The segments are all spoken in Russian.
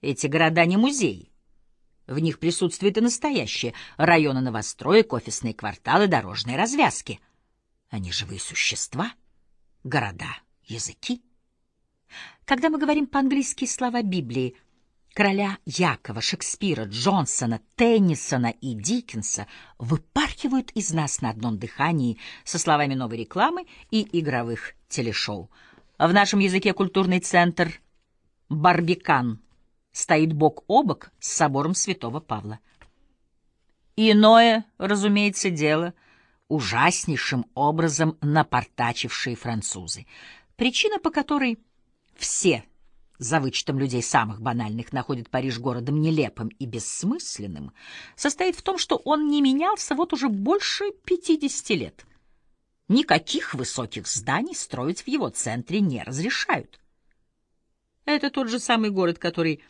Эти города не музеи. В них присутствует и настоящее — районы новостроек, офисные кварталы, дорожные развязки. Они живые существа, города, языки. Когда мы говорим по-английски слова Библии, короля Якова, Шекспира, Джонсона, Теннисона и Диккенса выпархивают из нас на одном дыхании со словами новой рекламы и игровых телешоу. В нашем языке культурный центр «Барбикан» стоит бок о бок с собором святого Павла. Иное, разумеется, дело ужаснейшим образом напортачившие французы. Причина, по которой все, за вычетом людей самых банальных, находят Париж городом нелепым и бессмысленным, состоит в том, что он не менялся вот уже больше 50 лет. Никаких высоких зданий строить в его центре не разрешают. Это тот же самый город, который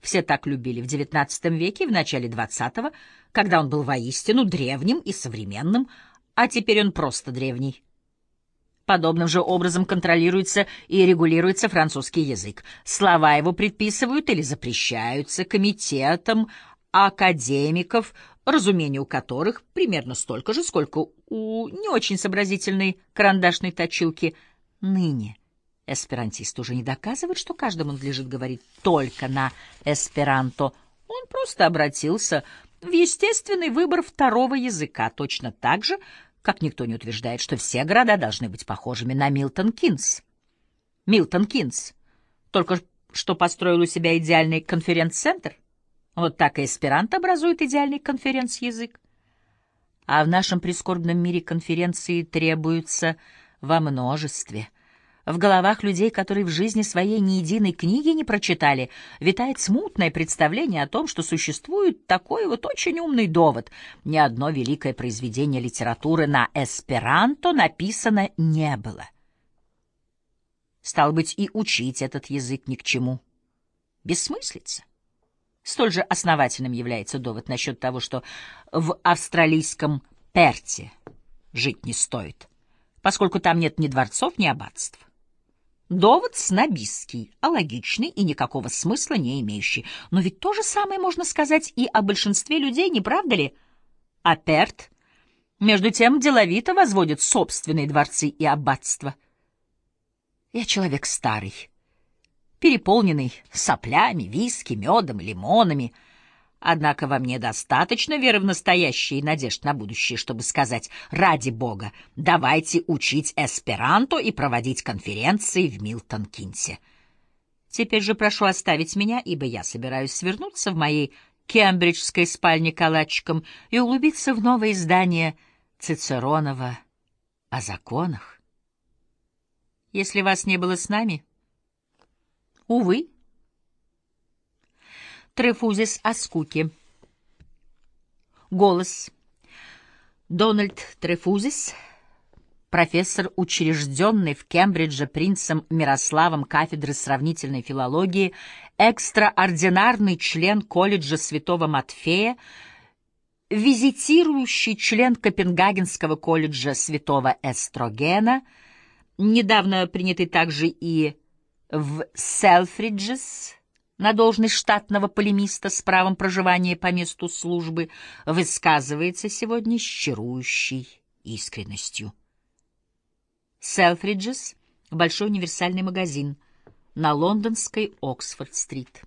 все так любили в XIX веке и в начале XX, когда он был воистину древним и современным, а теперь он просто древний. Подобным же образом контролируется и регулируется французский язык. Слова его предписывают или запрещаются комитетом академиков, разумению которых примерно столько же, сколько у не очень сообразительной карандашной точилки ныне. Эсперантист уже не доказывает, что каждому надлежит говорить только на эсперанто. Он просто обратился в естественный выбор второго языка, точно так же, как никто не утверждает, что все города должны быть похожими на Милтон-Кинс. Милтон-Кинс только что построил у себя идеальный конференц-центр. Вот так и эсперанто образует идеальный конференц-язык. А в нашем прискорбном мире конференции требуются во множестве — в головах людей, которые в жизни своей ни единой книги не прочитали, витает смутное представление о том, что существует такой вот очень умный довод. Ни одно великое произведение литературы на эсперанто написано не было. Стал быть, и учить этот язык ни к чему. Бессмыслица. Столь же основательным является довод насчет того, что в австралийском Перте жить не стоит, поскольку там нет ни дворцов, ни аббатств. Довод снобистский, алогичный и никакого смысла не имеющий. Но ведь то же самое можно сказать и о большинстве людей, не правда ли? А Перт, между тем, деловито возводит собственные дворцы и аббатства. Я человек старый, переполненный соплями, виски, медом, лимонами — Однако во мне достаточно веры в настоящее и надежд на будущее, чтобы сказать «Ради Бога, давайте учить эсперанто и проводить конференции в Милтон-Кинсе». Теперь же прошу оставить меня, ибо я собираюсь свернуться в моей кембриджской спальне калачиком и углубиться в новое издание Цицеронова о законах. Если вас не было с нами, увы, Трефузис о скуке. Голос. Дональд Трефузис, профессор, учрежденный в Кембридже принцем Мирославом кафедры сравнительной филологии, экстраординарный член колледжа Святого Матфея, визитирующий член Копенгагенского колледжа Святого Эстрогена, недавно принятый также и в Селфриджес, на должность штатного полемиста с правом проживания по месту службы высказывается сегодня с чарующей искренностью. Селфриджес — большой универсальный магазин на лондонской Оксфорд-стрит.